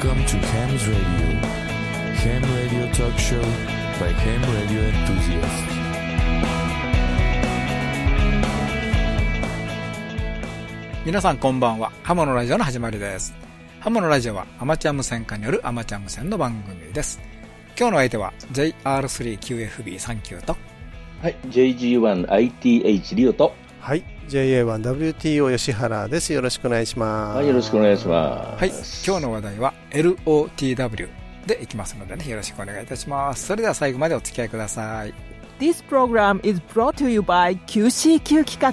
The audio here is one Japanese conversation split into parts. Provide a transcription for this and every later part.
I'm to Ham's Radio, Ham Radio Talk Show by Ham Radio Enthusiast. みなさんこんばんは。ハモのラジオの始まりです。ハモのラジオはアマチュア無線化によるアマチュア無線の番組です。今日の相手は JR3QFB39 と、はい、JG1ITH リオと、はい、JA1WTO 吉原です。よろしくお願いします。はい、よろしくお願いします。はい、今日の話題は LOTW でいきますのでね、よろしくお願いいたします。それでは最後までお付き合いください。This program is brought to you by QCQ 企画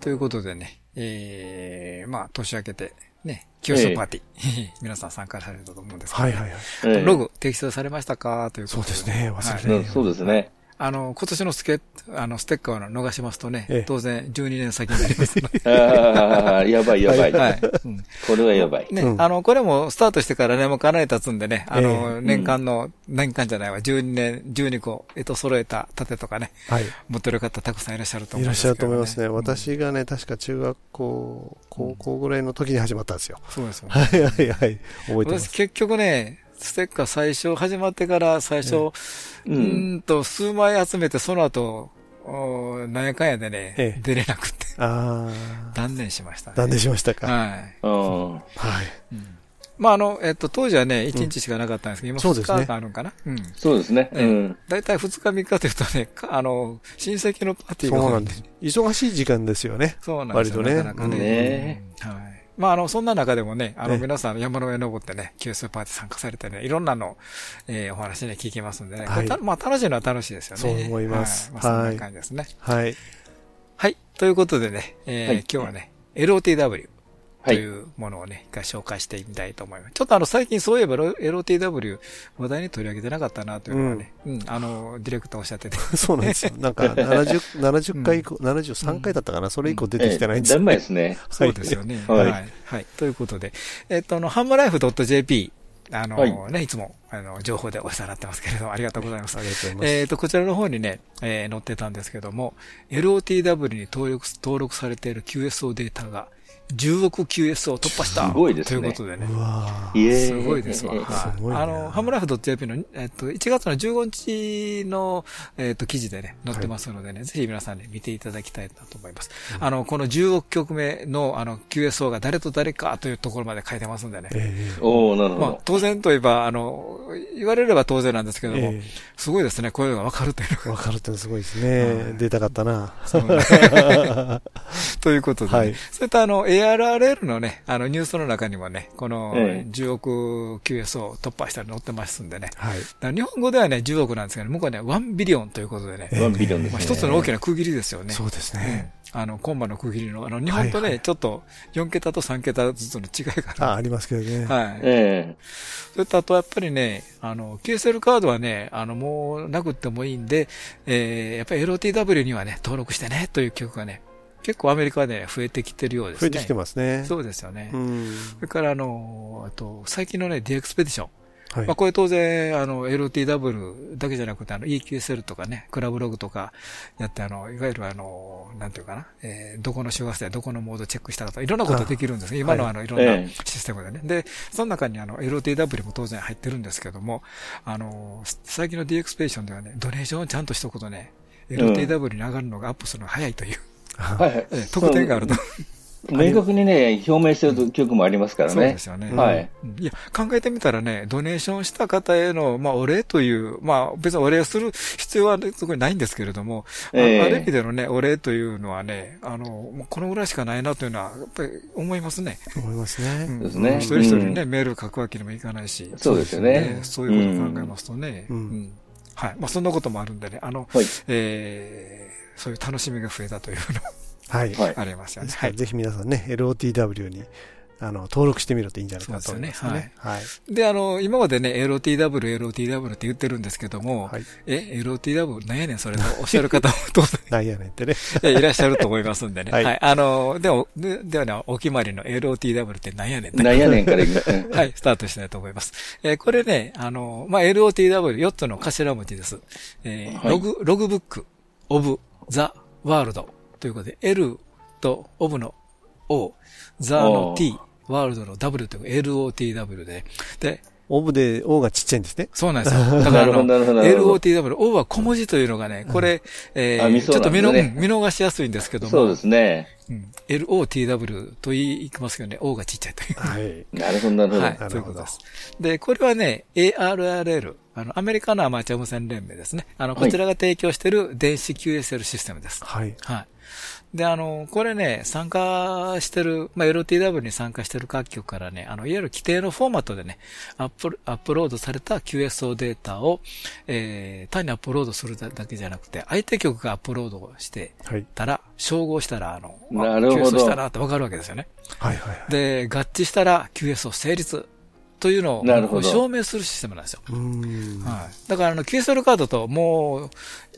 ということでね、えー、まあ、年明けて、ね、清書パーティー、皆さん参加されたと思うんですけど、はいはいはい。ええ。ログ提出されましたか？ということそうですね。忘れてはい。うんそうですね。あの、今年のスケあのステッカーを逃しますとね、ええ当然12年先になります。ああ、やばいやばい。はい。うんこれはやばい。ね、うんあの、これもスタートしてからね、もうかなり経つんでね、あの、ええ年間の、年間じゃないわ、12年、12個、えと揃えた盾とかね、はい。持ってる方たくさんいらっしゃると思うんいらっしゃ。ると思いますね。うん私がね、確か中学校、高校ぐらいの時に始まったんですよ。そうですよね。はいはいはい。覚えてます。私結局ね、ステッカー最初始まってから最初、ううーんと数枚集めてその後、おなんやかんやでね、ええ出れなくてあ断念しましたね。あ、断念しましたか。はい。うん。はい。まあ、あの、えっと、当時はね、1日しかなかったんですけど、今2そうですね日があるんかな？うん。そうですね。ええうん。だいたい2日3日というとね、かあの、親戚のパーティーがそうなんです。忙しい時間ですよね。そうなんですよ。割とねなかなかね。ねはい。まあ、あの、そんな中でもね、あの、ね皆さん山の上登ってね、QS パーティー参加されてね、いろんなの、えーお話ね、聞きますんでね。はいまあ、楽しいのは楽しいですよね。そう思いますはい。まあ、そんはない感じですね。はい。はい。ということでね、えーはい今日はね、LOTW とはい。いうものをね、一回紹介してみたいと思います。ちょっとあの、最近そういえば LOTW 話題に取り上げてなかったなというのはね、うん、あの、ディレクターおっしゃってて。そうなんですよ。なんか、70、70回以降、73回だったかな？それ以降出てきてないんですよ。だん。まいですね。そうですよね。ははいい。はい。ということで、えっと、あの、ハンマライフ .jp、あの、はいね、いつも、あの、情報でお世話になってますけれども、ありがとうございます。ありがとうございます。えっと、こちらの方にね、えー載ってたん。ですけども、LOTW に登録、登録されている QSO データが10億 QS を突破した。すごいですねということでね。すごいですわ。いすごいねあの、ハムライフ .jp の、えっと、1月の15日の、えっと、記事でね、載ってますのでね、ぜひ皆さんね、見ていただきたいなと思います。あの、この10億曲目の、あの、QSO が誰と誰かというところまで書いてますんでね。えおおなるほまあど、。当然といえば、あの、言われれば当然なんですけども、えすごいですね、こういうのがわかるというのが。わかるってのすごいですね。出たかったな。ということで、ねはいそういったあの ARRL のね、あのニュースの中にもね、このええ10億 QS を突破したり載ってますんでね。はい。日本語ではね、10億なんですけど、向こうはね、1ビリオンということでね、えワンビリオンですまあ、ね。一つの大きな区切りですよね。そうですうんね。あの、コンマの区切りの、あの、日本とね、はいはいちょっと4桁と3桁ずつの違いがああ、ありますけどね。る。はい。えそれとあとやっぱりね、あの、QSL カードはね、あの、もうなくってもいいんで、えー、やっぱり LOTW にはね、登録してね、という曲がね、結構アメリカで増えてきてるようですね。増えてきてますね。そうですよね。うん。それからあの、あと、最近のね、ディエクスペディション。はいまあ、これ当然、あの、LOTW だけじゃなくて、あの、EQSL とかね、クラブログとかやって、あの、いわゆるあの、なんていうかな、えーどこの周波数でどこのモードチェックしたかとか、いろんなことできるんですね。今のあの、いろんなええシステムでね。で、その中にあの、LOTW も当然入ってるんですけども、あの、最近の DX ペーションではね、ドネーションをちゃんと一言ね、LOTW に上がるのがアップするのが早いという、はいはいえー特典があると。明確にね、表明してる曲もありますからねそうです。よね。はい。うんいや、考えてみたらね、ドネーションした方への、まあ、お礼という、まあ、別にお礼をする必要はそこにないんですけれども、あええある意味でのね、お礼というのはね、あの、もうこのぐらいしかないなというのは、やっぱり思いますね。思いますね。うんですね一人一人にね、うメール書くわけにもいかないし。そうですよねそういうことを考えますとね。うんうんはい。まあ、そんなこともあるんでね、あの、はい。えー、そういう楽しみが増えたというのはい。ありますよね。はい。ぜひ皆さんね、LOTW にあの登録してみるといいんじゃないかなと思いますそうですね。はい。で、あの、今までね、LOTW、LOTW って言ってるんですけども、はい。え、LOTW なんやねん、それとおっしゃる方も当然なん やねんってね。いいらっしゃると思いますんでね。は はいい。あの、でも、でではね、お決まりの LOTW ってなんやねんねなんやねんから。はい、スタートしたいと思います。えーこれね、あの、まあ、LOTW4 つの頭文字です。えーはいログ、ログブック、オブ、ザ、ワールドということで、L とオブの O、ザの T、ワールドの W という LOTW で、で、オブで O がちっちゃいんですね。そうなんですよ。だからあの、なるほどなるほど LOTW、O は小文字というのがね、これ、えー、ちょっと見逃しやすいんですけども、そうですね。うん LOTW と言いますけどね、O がちっちゃいという。はい。なるほど、なるほど。はいな、るほどそういうことです。で、これはね、ARRL、あの、アメリカのアマチュア無線連盟ですね。あの、はいこちらが提供している電子 QSL システムです。はい。はい。で、あの、これね、参加してる、まあ、LTW に参加してる各局からね、あの、いわゆる規定のフォーマットでね、アップ、アップロードされた QSO データを、えー、単にアップロードするだけじゃなくて、相手局がアップロードしてはい。たら、照合したら、あの、あなるほど QSO したなってわかるわけですよね。はい。はい。で、合致したら QSO 成立というのを証明するシステムなんですよ。はい。だからあの QSL カードともう、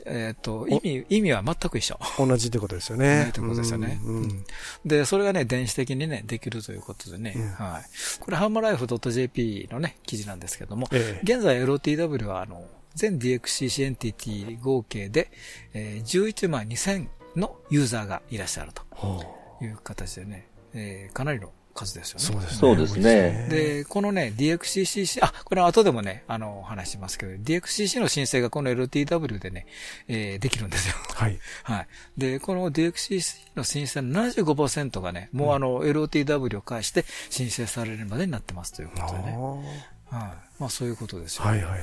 えっ、と、意味、意味は全く一緒。同じってことですよね。ねということですよね。うんうんで、それがね、電子的にね、できるということでね。うんはい。これ、ハンマーライフ .jp のね、記事なんですけども、ええ現在 LOTW は、あの、全 DXCC エンティティ合計で、えー、11万2000のユーザーがいらっしゃるとほいう形でね、えーかなりの数ですよね。うそうですね。そうですね多いで、このね、DXCC、あ、これは後でもね、あの、お話ししますけど、DXCC の申請がこの LTW でね、えーできるんですよ。はい。はい。で、この DXCC の申請の75%がね、もうあの、LTW を介して申請されるまでになってますというこあとでね。ーはい。まあそういうことですよ。はいはい。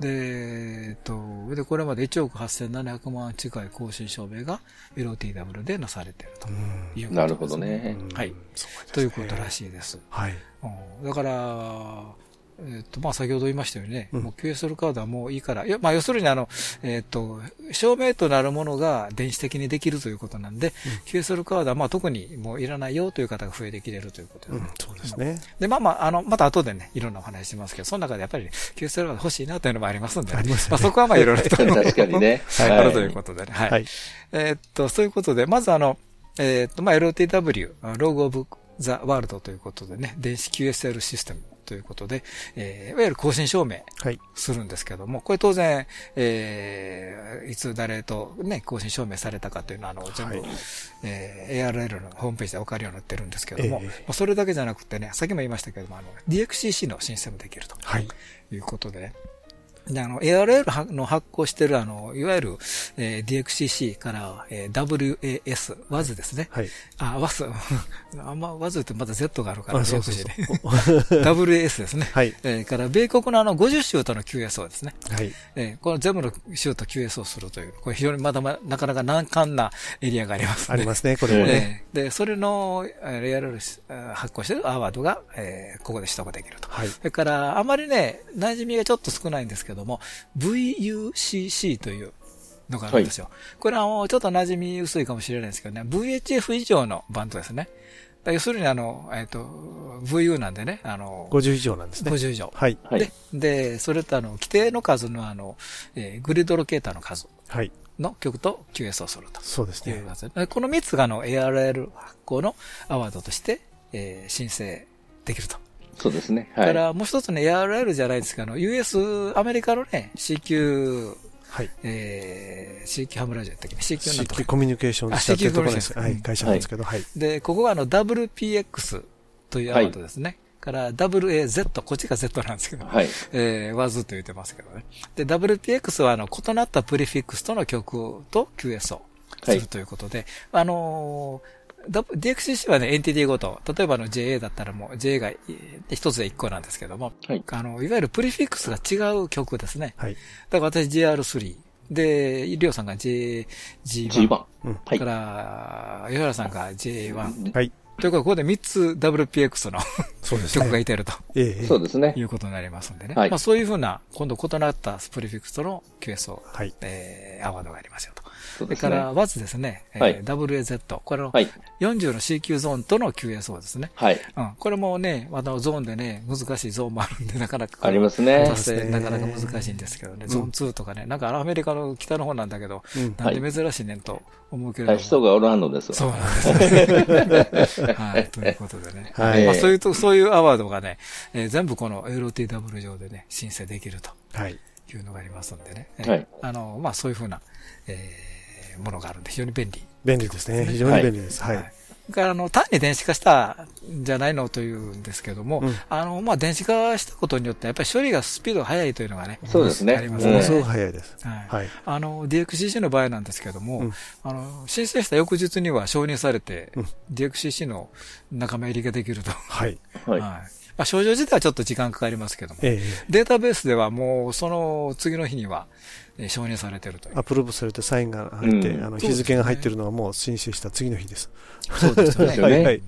で、えっと、で、これまで1億8700万近い更新証明が LTW でなされているとうんいうことです、なるほどね。はい。ねということらしいです。はい。うんだから、えっ、と、まあ、先ほど言いましたよね、うんもう QSL カードはもういいから、いや、まあ、要するにあの、えっ、と、証明となるものが電子的にできるということなんで、QSL カードはまあ、特にもういらないよという方が増えてきているということで、うん、そうですね。で、まあまあ、あの、また後でね、いろんなお話しますけど、その中でやっぱり、ね、QSL カード欲しいなというのもありますんで、ありますまあ、そこはまあ、いろいろと。確かにね。はい、はいあるということでね。はい。はい。えーっと、そういうことで、まずあの、えーっと、まあ、LOTW、ログオブザワールドということでね、電子 QSL システムということで、えーいわゆる更新証明はい。するんですけども、これ当然、えーいつ誰とね、更新証明されたかというのは、あの、全部、はいえー ARL のホームページでわかるようになってるんですけども、ええまあそれだけじゃなくてね、さっきも言いましたけども、あの、DXCC の申請もできると。はい。いうことでね。で、あの、ARL の発行してる、あの、いわゆる、えー DXCC から、えー WAS、WAS ですね。はい。あ、WAS、あんま WAS ってまだ Z があるから、あ、そうそうそう WAS ですね。はい。えーから、米国のあの、50州との QSO ですね。はい。えーこの全部の州と QSO をするという、これ非常にまだまだ、なかなか難関なエリアがありますね。ありますね、これもね。えーで、それの、えーレアル発行しているアワードが、えーここで取得できると。はい。それから、あまりね、馴染みがちょっと少ないんですけども、VUCC というのがあるんですよ。これはもうちょっと馴染み薄いかもしれないですけどね、VHF 以上のバンドですね。要するにあの、えっ、と、VU なんでね、あの、50以上なんですね。50以上。はい。はいで、で、それとあの、規定の数のあの、えーグリッドロケーターの数はい。の曲と QS をすると。そうですねこの3つがあの ARL 発行のアワードとして、えー申請できると。そうですね。だかはい。らもう一つね、ARL じゃないですけど、あの US、アメリカのね、CQ、はい。えー、CQ ハムラジオやったっけ？ね、CQ なんとか CQ コミュニケーションあしたっていうところです。CQ コミュニケーションはい。会社なんですけど、はい。で、ここがあの WPX というアワードですね。から WAZ、こっちが Z なんですけど、はい。えー、ワズと言ってますけどね。で、WPX はあの異なったプリフィックスとの曲と QS をするということで、あのーだ DXCC はね、エンティティごと、例えばあの JA だったらもう JA が一つで一個なんですけども、はいあの、いわゆるプリフィックスが違う曲ですね。はい。だから私 JR3。で、リオさんが JG1。G1。うんはいか。ら、吉原さんが J1。はい。ということで、ここで3つ WPX のそうです曲がね。いてるとええ。そうですねい。うことになりますんでね。はいまあそういうふうな、今度異なったプリフィックスとの QSO、はい。えー、アワードがありますよと。それから、ワズですね。えーはい WAZ。これのはい。40の CQ ゾーンとの QSO ですね。はい。うん。これもね、またゾーンでね、難しいゾーンもあるんで、なかなか。ありますね達成なかなか難しいんですけどね。ゾーン2とかね。なんかアメリカの北の方なんだけど、うんなんで珍しいねんと思うけれども。人がおらんのですわ。そうなんですね。はい。ということでね。はいまあそういうと、そういうアワードがね、えー全部この LTW 上でね、申請できるとはい。いうのがありますんでね。えーはいあの、まあそういうふうな、えーものがあるんで非常に便利。便利ですね。非常に便利です。はい。それからあの、単に電子化したんじゃないのというんですけども、うんあの、まあ、電子化したことによって、やっぱり処理がスピードが速いというのがね、そうですねありますね。ものすごく早いです。はい。はい。あの、DXCC の場合なんですけども、うんあの、申請した翌日には承認されて、うん DXCC の仲間入りができると。はい。はい。まあ、症状自体はちょっと時間かかりますけども、ええ。データベースではもうその次の日には、えー承認されてるというア。プローブされてサインが入って、うんあの、日付が入ってるのはもう申請した次の日です。そうですよね。はい。うん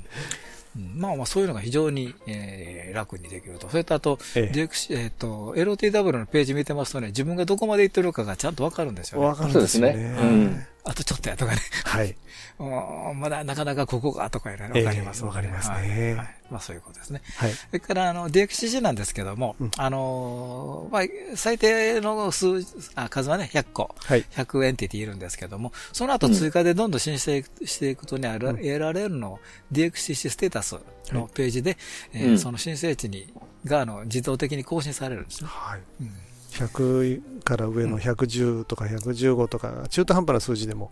まあまあそういうのが非常に、えー楽にできると。それとあと、えええっ、と、LTW のページ見てますとね、自分がどこまで行ってるかがちゃんとわかるんですよね。わかるんです。ねうんあとちょっとやとかね。はい。うんまだなかなかここがとかいうのわかります、ええわかりますねはいはいまあそういうことですね。はい。それから、あの、DXCC なんですけども、うんあのーまあ、最低の数、あ、数はね、100個。はい。100エンティティいるんですけども、その後追加でどんどん申請していくとね、あるうん LRL の DXCC ステータスのページで、えーうんその申請値に、が、あの、自動的に更新されるんですね。はい。うん100から上の110とか115とか、中途半端な数字でも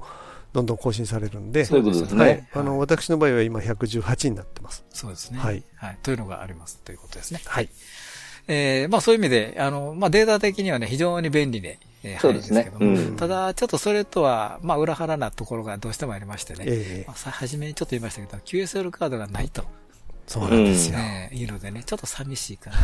どんどん更新されるんで、そういうことですはいね。。あの、私の場合は今118になってます。そうですね。はい。はい。というのがあります。ということですね。はい。えーまあそういう意味で、あの、まあデータ的にはね、非常に便利で、えーそうですねうんただ、ちょっとそれとは、まあ裏腹なところがどうしてもありましてね。ええまあ、さ初めにちょっと言いましたけど、QSL カードがないと、そうなんですよ。ね、いうのでね、ちょっと寂しいかな。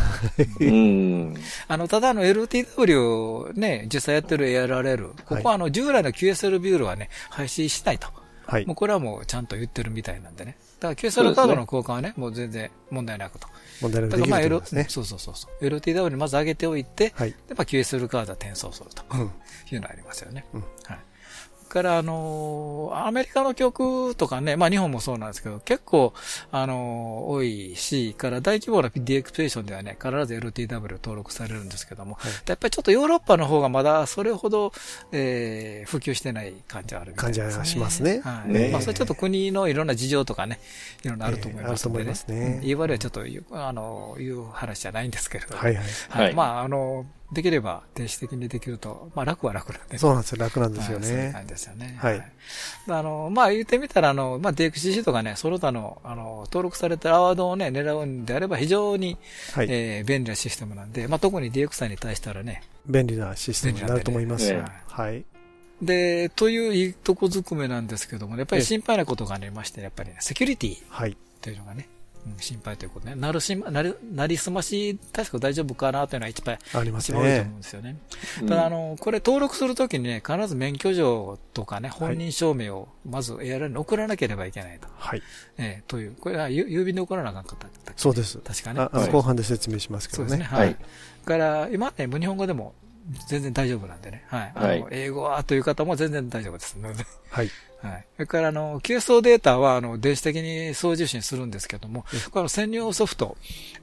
うん。あの、ただあの LTW ね、実際やってる ARRL、ここはあの従来の QSL ビュールはね、廃止しないと。はいもう。これはもうちゃんと言ってるみたいなんでね。だから QSL カードの交換はね、もう全然問題なくと。問題なくできると思いますね。そうそうそうそう。LTW にまず上げておいて、はい。でまあ QSL カードは転送するとうん。いうのがありますよね。うんはい。から、あのーアメリカの曲とかね、まあ日本もそうなんですけど、結構、あのー多いし、から大規模な DX ペーションではね、必ず LTW 登録されるんですけども、はいやっぱりちょっとヨーロッパの方がまだそれほど、えー普及してない感じはあるみたいですね。感じはしますねはい。ねまあそれちょっと国のいろんな事情とかね、いろんなあると思いますので、ええあると思いますねうん言い悪いはちょっと言う、あの、言う話じゃないんですけれども、はいはい。はい。はいまあ、あの、できれば電子的にできると、まあ楽は楽なんで。そうなんですよ。楽なんですよはいそういうね感。じですよね。はいあの、まあ言ってみたら、あの、まあ DXCC とかね、その他の、あの、登録されたアワードをね、狙うんであれば非常に、はい。えー便利なシステムなんで、まあ特に DX さんに対したらね、便利なシステムになると思いますよ便利なん。はい。で、といういいとこずくめなんですけども、やっぱり心配なことがありまして、やっぱりね、セキュリティはい。というのがね、うん心配ということね。なるしま、なり、なりすまし、確か大丈夫かなというのは一番、あります一番多いと思うねん。ですよね。うんただ、あの、これ登録するときにね、必ず免許状とかね、本人証明をまず ARL に送らなければいけないと。はい。ええという、これはゆ郵便で送らなあかったっけそうです。確かね。後半で説明しますけどそうですね。ね。はい。はいだから、今ね、日本語でも全然大丈夫なんでね。はい。あのはい英語はという方も全然大丈夫ですので。はい。はい。それから、あの、QSO データは、あの、電子的に送受信するんですけども、これは専用ソフト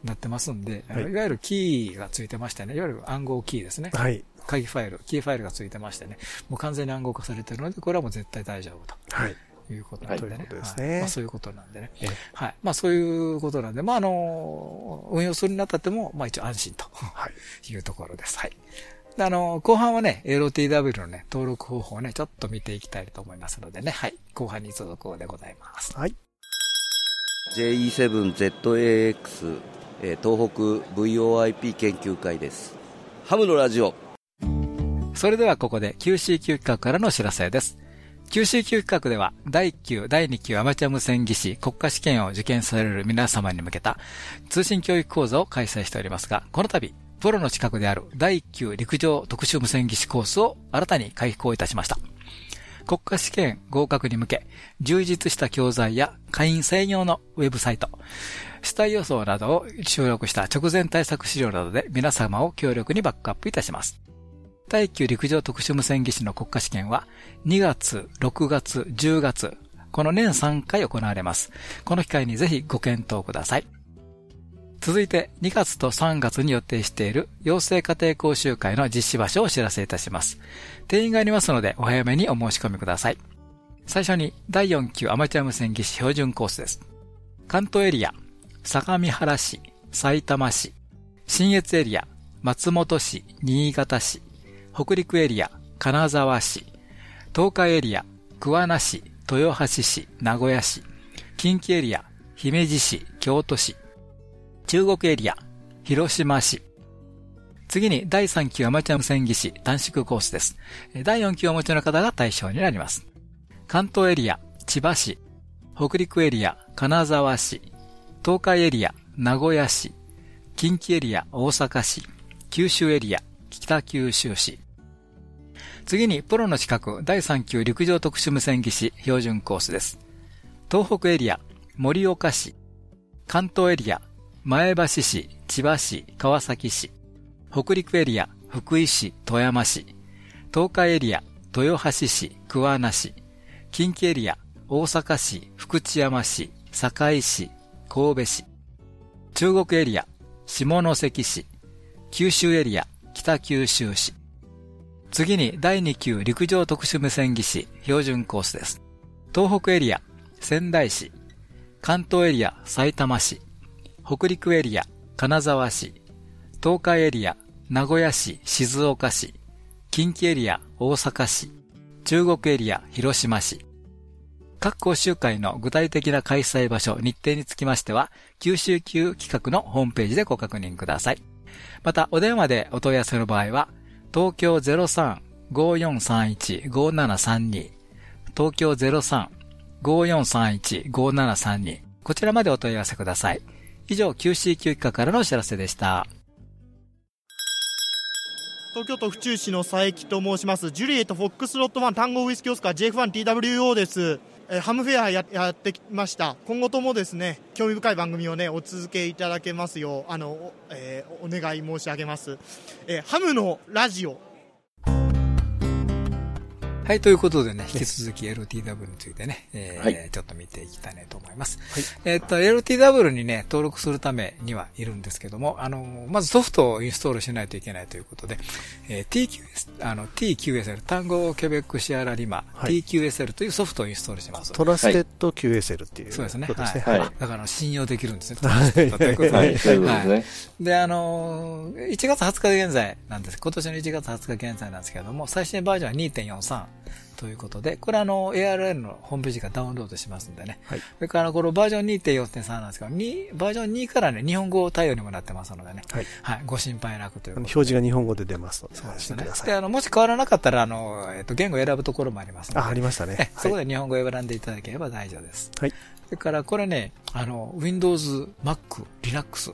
になってますんで、はいい、わゆるキーがついてましてね、いわゆる暗号キーですね。はい。鍵ファイル、キーファイルがついてましてね、もう完全に暗号化されてるので、これはもう絶対大丈夫はい。ということなんでね。はいということですねはいまあそういうことなんでね。ええはい。まあそういうことなんで、まああの、運用するにあたっても、まあ一応安心とはい。いうところです。はい。であの、後半はね、LTW のね、登録方法をね、ちょっと見ていきたいと思いますのでね、はい。後半に続くでございます。はい。JE7ZAX、えー東北 VOIP 研究会です。ハムのラジオ。それではここで QCQ 企画からのお知らせです。QCQ 企画では、第1級、第2級アマチュア無線技師国家試験を受験される皆様に向けた通信教育講座を開催しておりますが、この度、プロの資格である第1級陸上特殊無線技師コースを新たに開講いたしました。国家試験合格に向け、充実した教材や会員専用のウェブサイト、死体予想などを収録した直前対策資料などで皆様を強力にバックアップいたします。第1級陸上特殊無線技師の国家試験は2月、6月、10月、この年3回行われます。この機会にぜひご検討ください。続いて2月と3月に予定している養成家庭講習会の実施場所をお知らせいたします。定員がありますのでお早めにお申し込みください。最初に第4級アマチュア無線技師標準コースです。関東エリア、相模原市、埼玉市、新越エリア、松本市、新潟市、北陸エリア、金沢市、東海エリア、桑名市、豊橋市、名古屋市、近畿エリア、姫路市、京都市、中国エリア、広島市。次に第3級アマチュア無線技師短縮コースです。第4級をお持ちの方が対象になります。関東エリア、千葉市、北陸エリア、金沢市、東海エリア、名古屋市、近畿エリア、大阪市、九州エリア、北九州市。次に、プロの資格第3級陸上特殊無線技師標準コースです。東北エリア、盛岡市、関東エリア、前橋市、千葉市、川崎市、北陸エリア、福井市、富山市、東海エリア、豊橋市、桑名市、近畿エリア、大阪市、福知山市、堺市、神戸市、中国エリア、下関市、九州エリア、北九州市。次に第2級陸上特殊無線技師標準コースです。東北エリア、仙台市、関東エリア、埼玉市、北陸エリア、金沢市、東海エリア、名古屋市、静岡市、近畿エリア、大阪市、中国エリア、広島市。各講習会の具体的な開催場所、日程につきましては、九州級企画のホームページでご確認ください。また、お電話でお問い合わせの場合は、東京03-5431-5732、東京03-5431-5732、こちらまでお問い合わせください。以上、QC 級企画からのお知らせでした。東京都府中市の佐伯と申します。ジュリエットフォックスロットファン単語ウイスキーオスカー JF1TWO です、えーハムフェアややってきました。今後ともですね興味深い番組をねお続けいただけますようあの、おえーお願い申し上げます、えーハムのラジオはい、ということでね、引き続き LTW についてね、えーはいちょっと見ていきたいなと思います。えっと、 LoTW にね、登録するためにはいるんですけども、あの、まずソフトをインストールしないといけないということで、えー TQS、あの、TQSL、 Tango Quebec Sierra Lima、はい TQSL というソフトをインストールします。 Truste d QSL っていうそうですね。はいだから信用できるんですね。はいということではい、そういうことですね。で、あのー、1月20日現在なんです。今年の1月20日現在なんですけれども、最新バージョンは2.43ということで、これあの、ARL のホームページからダウンロードしますんでね。はいそれからこのバージョン2.4.3なんですけど、2バージョン2からね、日本語対応にもなってますのでね。はいはい。ご心配なくということで。表示が日本語で出ますので、そうですねで、い。あの、もし変わらなかったら、あの、えっと、言語を選ぶところもありますので。あ、ありましたねえ。そこはいで日本語を選んでいただければ大丈夫です。はい。それからこれね、あの、Windows、Mac、Linux、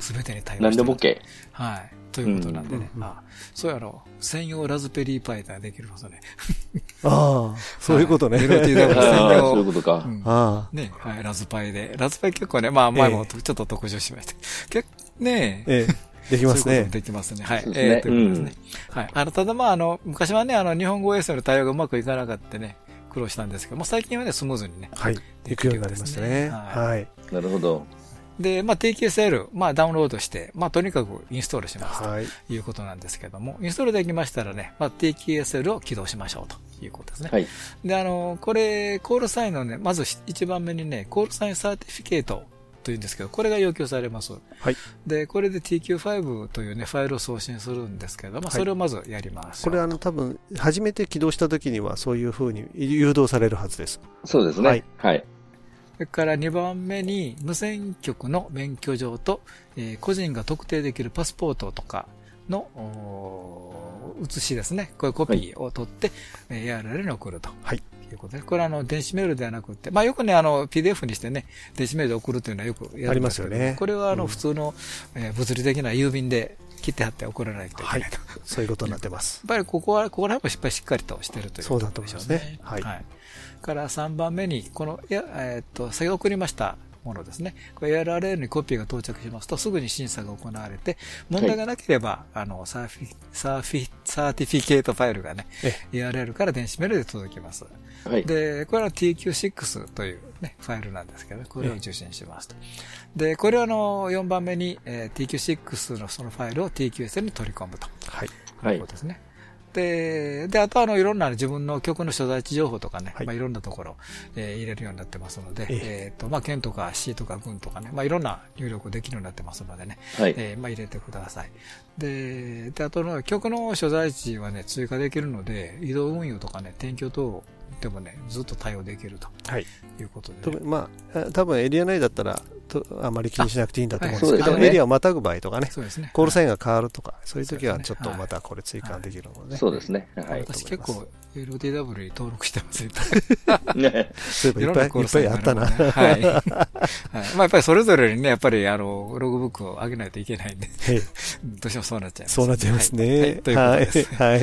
すべてに対応して何でも OK。はい。ということなんでね。うんあそういうあの、専用ラズベリーパイができることね。ああ、そういうことね。はい LTW ああ、専用。そういうことか。うんあね、はい、ラズパイで。ラズパイ結構ね、まあ前もえちょっと特集しました。結構ねあ、、ええ、できますね。できますね。はい。えーということですね。はい。あの、ただまあ、あの、昔はね、あの、日本語 OS の対応がうまくいかなかったね、苦労したんですけども、最近はね、スムーズにね。はい。行くようになりましたね。はいはい。なるほど。で、まあ、TQSL、まあ、ダウンロードして、まあ、とにかくインストールしますはい。ということなんですけども、インストールできましたらね、まあ、TQSL を起動しましょうということですね。はい。で、あの、これ、コールサインのね、まず一番目にね、コールサイン certificate というんですけど、これが要求されます。はい。で、これで TQ5 というね、ファイルを送信するんですけど、まあ、はいそれをまずやります。これあの多分、初めて起動した時にはそういう風に誘導されるはずです。そうですはいね。はい。それから2番目に、無線局の免許状と、えー個人が特定できるパスポートとかの、写しですね。こういうコピーを取って、えー ARL に送ると。はい。いうことで、これはあの、電子メールではなくて、まあよくね、あの、PDF にしてね、電子メールで送るというのはよくやるんですけど、ありますよね。これはあの、うん。普通の、えー物理的な郵便で切って貼って送らないといけないと。そういうことになってます。やっぱりここは、ここら辺も失敗しっかりとしてるということそうだと思いますね。はい。から3番目に、この、いやえーっと、先送りましたものですね。これ URL にコピーが到着しますと、すぐに審査が行われて、問題がなければ、あの、サーフィ、サーフィ、 certificate ファイルがね、え URL から電子メールで届きます。はい。で、これは TQ6 というね、ファイルなんですけど、これを受信しますと。で、これはあの、4番目に、えー TQ6 のそのファイルを TQS に取り込むと。はい。はいいうことですね。で、で、あとあの、いろんな自分の局の所在地情報とかね、はいまあいろんなところ、えー入れるようになってますので、ええっ、と、まあ県とか市とか郡とかね、まあいろんな入力できるようになってますのでね、はい。えーまあ入れてください。で、で、あとの曲の所在地はね、追加できるので、移動運用とかね、転居等でもね、ずっと対応できるとはい。いうことで、とまあ、あ多分エリア内だったらとあまり気にしなくていいんだと思うんですけど、エリアをまたぐ場合とかね。コールサイン、ンが変わるとか、そういう時はちょっとまたこれ追加できるのでね。そうですね。はい。私結構 LTW に登録してます、いっぱいねそういえばいっぱいいっぱいあったな。はい。はい。まあやっぱりそれぞれにね、やっぱりあの、ログブックを上げないといけないんで、どうしてもそうなっちゃいます。そうなっちゃいますはいね。はいということです。はい。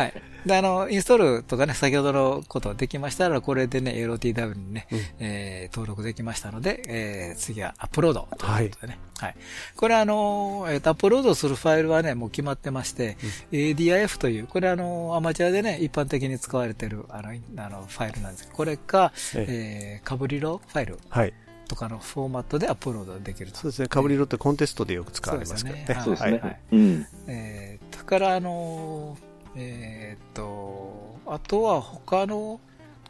はい。はい。で、あの、インストールとかね、先ほどのことできましたら、これでね、LTW にね、うんえー登録できましたので、えー次はアップロードということでね。はい。これあの、えーとアップロードするファイルはね、もう決まってまして、ADIF という、これあの、アマチュアでね、一般的に使われてる、あの、いあのファイルなんですけど、これか、ええー、カブリロファイルはい。とかのフォーマットでアップロードできると。そうですね。かぶり色ってコンテストでよく使われますけどね。そうですそうですはいね。うん。えー、だからあのー、えーっと、あとは他の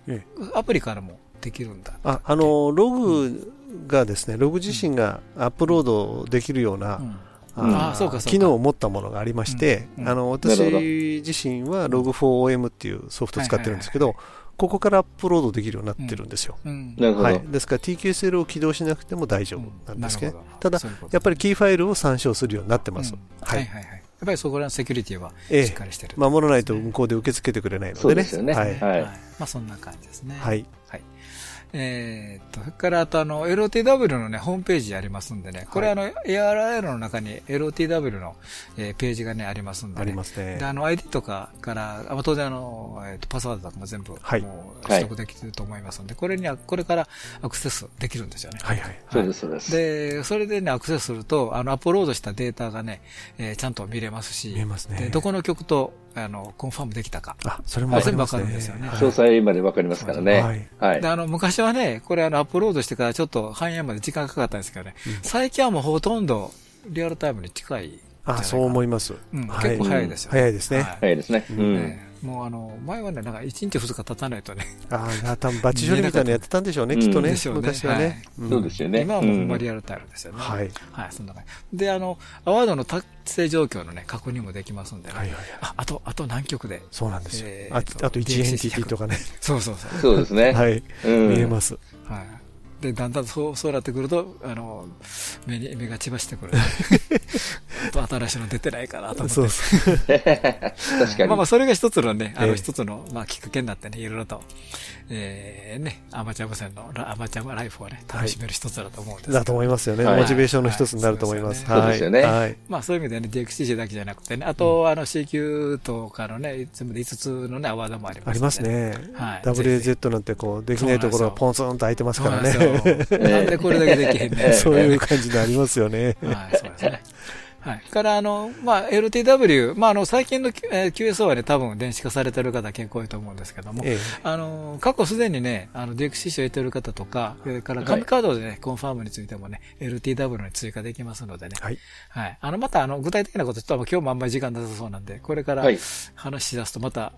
えアプリからもできるんだ。あ、あの、ログがですね、ログ自身がアップロードできるような、うん。あ機能を持ったものがありまして、うん。うん。あの、な私自身は Log4OM っていうソフトを使ってるんですけど、ここからアップロードできるようになってるんですよ。うん。なるほど。はい。ですから TQSL を起動しなくても大丈夫なんですけど、ただ、やっぱりキーファイルを参照するようになってます。うん。ははいいはいはい。やっぱりそこらのセキュリティはええしっかりしてる。守らないと向こうで受け付けてくれないのでね。そうですよねはい。はいまあそんな感じですね。はい。はい。えーっと、それからあとあの、LOTW のね、ホームページありますんでね、これあの、ARL の中に LOTW の、えーページがね、ありますんでね。ありますねで、。あの、ID とかから、あまあ当然あの、えーっと、パスワードとかも全部、はいもう取得できると思いますんで、これには、これからアクセスできるんですよね。はいはい。そうです、そうです。で、それでね、アクセスすると、あの、アップロードしたデータがね、えーちゃんと見れますし、見えますねで、どこの曲と、あの、コンファームできたか。あ、それもわかりますね。全部わかるんですよねはい詳細までわかりますからね。はいはいで、。あの、昔はね、これあの、アップロードしてからちょっと反映まで時間かかったんですけどね、最近はもうほとんどリアルタイムに近い。あ、そう思いいます。うん、はい結構早いですよ、早いですね。はい早いですね。うん。ねもうあの、前はね、なんか1日2日経たないとね、ああ、多分バッチ処理みたいなのやってたんでしょうね、うんきっとね昔はね。んそうですよね。今はもうほリアルタイムですよね。はい。はい、そんな感じ。で、あの、アワードの達成状況のね、確認もできますんでね。はいはいはい。あ、あと、あと何曲で。そうなんですよえ。ーあとあと1エンティティとかね。そうそうそう。そうですね。はい。うん見えます。はい。で、だんだんそう、そうなってくると、あの、目に、目が血走ってくる。と新しいの出てないかなと思って。そう。確かに。まあまあ、それが一つのね、あの、ええ一つの、まあ、きっかけになってね、いろいろと、ええね、アマチュア無線の、ラアマチュアライフをね、楽しめる一つだと思うんですけどだと思いますよね。はいモチベーションの一つになると思います。はいそうですよねはい。まあそういう意味でね、DXCC だけじゃなくてね、あと、あの CQ とかのね、全部で5つのね、アワードもありますあります。ね。はい WAZ なんてこう、できないところがポンツンと開いてますからね。よ。なんでこれだけできへんねん。そういう感じになりますよね。はい、そうですね。はい。から、あの、まあ、LTW、まあ、あの、最近の、えー QSO はね、多分電子化されてる方結構多いと思うんですけども、ええあの、過去すでにね、あの、DXCC を得てる方とか、それからはい紙カードでね、コンファームについてもね、LTW に追加できますのでね。はい。はい。あの、また、あの、具体的なこと、ちょっと今日もあんまり時間なさそうなんで、これからはい話し出すと、また、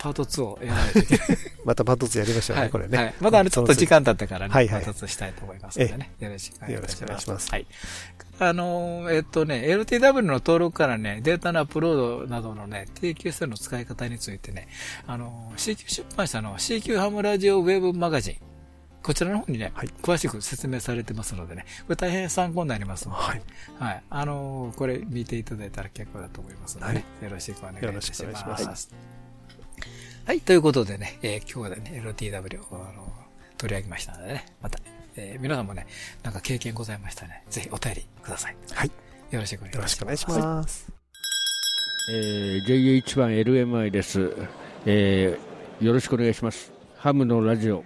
パート2をやらないといけない。またパッドツやりましょうね、はい。これね。はい。まだあの、ちょっと時間経ってからね、はいはいパート2したいと思いますのでね。よろしくお願いいたしますはい。あの、えっとね、LTW の登録からね、データのアップロードなどのね、TQSL の使い方についてね、あの、CQ 出版社の CQ ハムラジオウェブマガジン、こちらの方にね、はい詳しく説明されてますのでね、これ大変参考になりますので、はい。はい。あの、これ見ていただいたら結構だと思いますので、ねよろしくお願いいたします。はい、ということでね、えー今日はね、LTW をあの取り上げましたのでね、また、えー皆さんもね、なんか経験ございましたらね、ぜひお便りください。はい。よろしくお願いします。よろしくお願いします。えー JH 版 LMI です、えーよろしくお願いします。ハムのラジオ。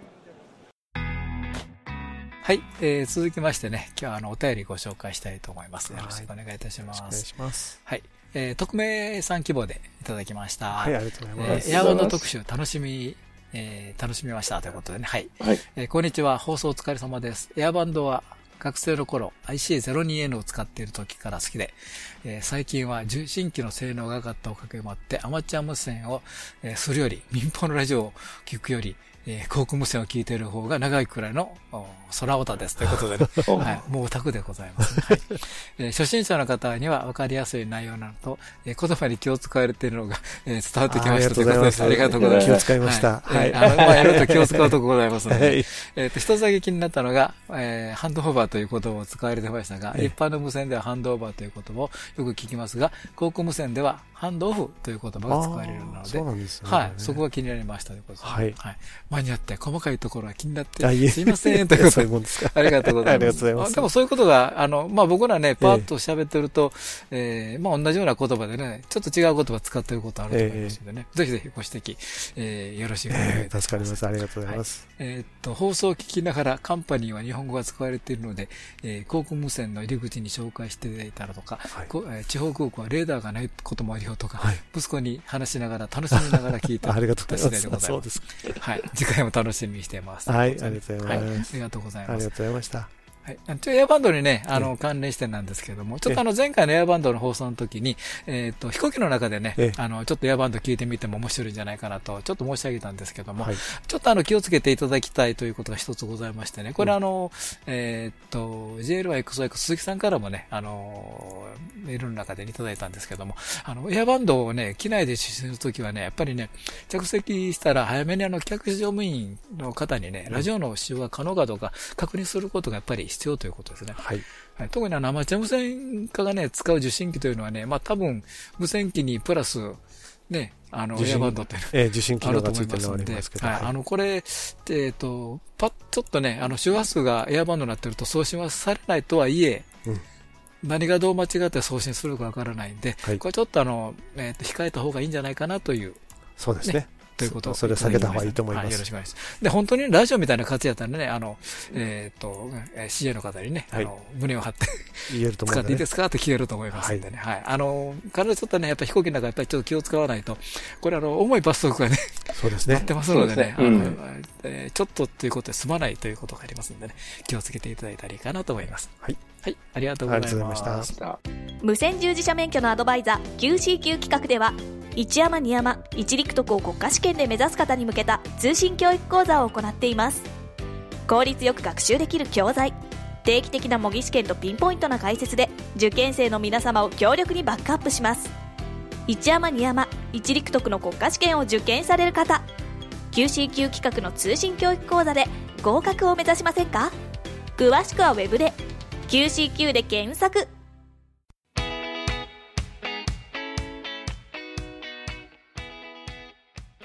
はい、えー続きましてね、今日はあの、お便りご紹介したいと思います。よろしくお願いいたします。お願いします。はい。えー匿名さん希望でいただきました。はい、ありがとうございます。えーエアバンド特集楽しみ、えー楽しみましたということでね。はい。はい。えーこんにちは。放送お疲れ様です。エアバンドは学生の頃 IC02N を使っている時から好きで、えー最近は受信機の性能が上がったおかげもあってアマチュア無線を、えーするより民放のラジオを聞くより、えー航空無線を聞いている方が長いくらいのお空オタです。ということでね。はい。もうオタクでございます、はいえー初心者の方には分かりやすい内容なのと、えー言葉に気を使われているのが、えー伝わってきましたありがとうございますありがとうございます。気を使いましたはい。はいえーあの、まあ、やると気を使うとこございますので、はい。えっ、と、一つだけ気になったのが、えーハンドオーバーという言葉を使われてましたが、ええ一般の無線ではハンドオーバーという言葉をよく聞きますが、航空無線ではハンドオフという言葉が使われるのでそう、なんですね。はい、そこが気になりましたということで、はい間に合って細かいところが気になって、すいません、というこというもんですか？ありがとうございます。ありがとうございますあでもそういうことが、あの、まあ、僕らね、パーッと喋ってると、えーまあ、同じような言葉でね、ちょっと違う言葉使ってることあると思いますのでね、ぜひぜひご指摘、えーよろしくお願いいえーたし助かります。ありがとうございます。えーっと、放送を聞きながらカンパニーは日本語が使われているので、えー航空無線の入り口に紹介していたらとか、はい地方空港はレーダーがないこともあるよとか、はい息子に話しながら楽しみながら聞いて あありがとうございます。はい。次回も楽しみにしています。はいありがとうございますはいありがとうございますありが。とうございました。はい。あちょエアバンドにね、あの、関連してなんですけれども、ちょっとあの、前回のエアバンドの放送の時に、えっと、飛行機の中でねええ、あの、ちょっとエアバンド聞いてみても面白いんじゃないかなと、ちょっと申し上げたんですけども、はい。ちょっとあの気をつけていただきたいということが一つございましてね、これあの、えーっと、JLYXOX 鈴木さんからもね、あの、メールの中でいただいたんですけども、あの、エアバンドをね、機内で出演するときはね、やっぱりね、着席したら早めにあの、客室乗務員の方にね、ラジオの使用が可能かどうか確認することがやっぱり必要ということですね。はい。はい、特にあのアマチュア無線化がね、使う受信機というのはね、まあ多分、無線機にプラス、ね、あの、エアバンドっていうのえー受信機あると能がつ思いますので、いてるのがありますけど。はい、あの、これ、えっ、と、パッ、ちょっとね、あの、周波数がエアバンドになってると送信はされないとはいえ、うん何がどう間違って送信するかわからないんで、はいこれちょっとあの、えっ、と、控えた方がいいんじゃないかなという、そうですね。ということをそれは避けた方がいいと思いますはよろしくお願いします。で、本当にラジオみたいな活やったらね、あの、えっ、ー CA の方にね、あの、胸を張って、言えると思使うね。っていいですか？って聞けると思いますんでね。はい。あの、体ちょっとね、やっぱり飛行機の中やっぱりちょっと気を使わないと、これあの、重い罰則がね、そうですねやっ。てますのでね、ちょっとということで済まないということがありますのでね、気をつけていただいたらいいかなと思います。はい。はい。ありがとうございます。ありがとうございまし無線従事者免許のアドバイザー QCQ 企画では一山二山一陸徳を国家試験で目指す方に向けた通信教育講座を行っています効率よく学習できる教材定期的な模擬試験とピンポイントな解説で受験生の皆様を強力にバックアップします一山二山一陸徳の国家試験を受験される方 QCQ 企画の通信教育講座で合格を目指しませんか？詳しくはウェブで QCQ で検索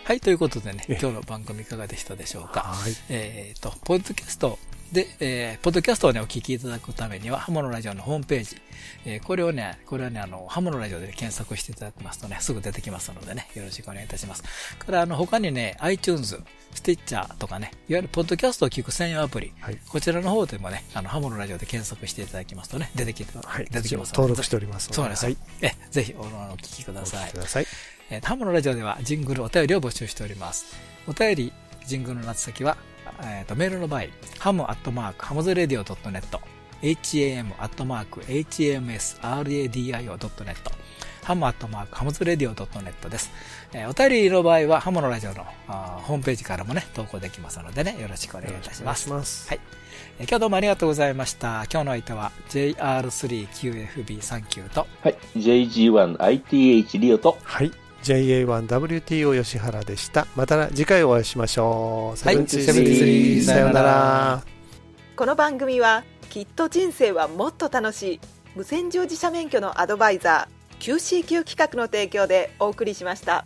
はい。ということでね、え今日の番組いかがでしたでしょうか？はい。えっ、と、ポッドキャストで、えーポッドキャストをね、お聞きいただくためには、ハモのラジオのホームページ、えーこれをね、これはね、あの、ハモのラジオで検索していただきますとね、すぐ出てきますのでね、よろしくお願いいたします。から、あの、他にね、iTunes、スティッチャーとかね、いわゆるポッドキャストを聞く専用アプリ、はい。こちらの方でもね、あの、ハモのラジオで検索していただきますとね、出てきて、はい。出てきます登録しております。そうですよ。はい。え、ぜひお、お聞きくださいお聞き。ください。えー、ハムのラジオではジングルお便りを募集しております。お便り、ジングルの宛先は、えーとメールの場合、 ham アットマーク、 hamsradio .net、ham アットマーク、hamsradio.net、 ham アットマーク、 hamsradio .net です。えーお便りの場合は、ハムのラジオのあーホームページからもね、投稿できますのでね、よろしくお願いいたします。お願いしますはい。えー今日どうもありがとうございました。今日の相手は JR3QFB39 と、はい。JG1ITH リオと、はい。JA1WTO 吉原でした。また次回お会いしましょう。はいセブンティーセブンティースリーさようなら。この番組はきっと人生はもっと楽しい無線乗自社免許のアドバイザー QCQ 企画の提供でお送りしました。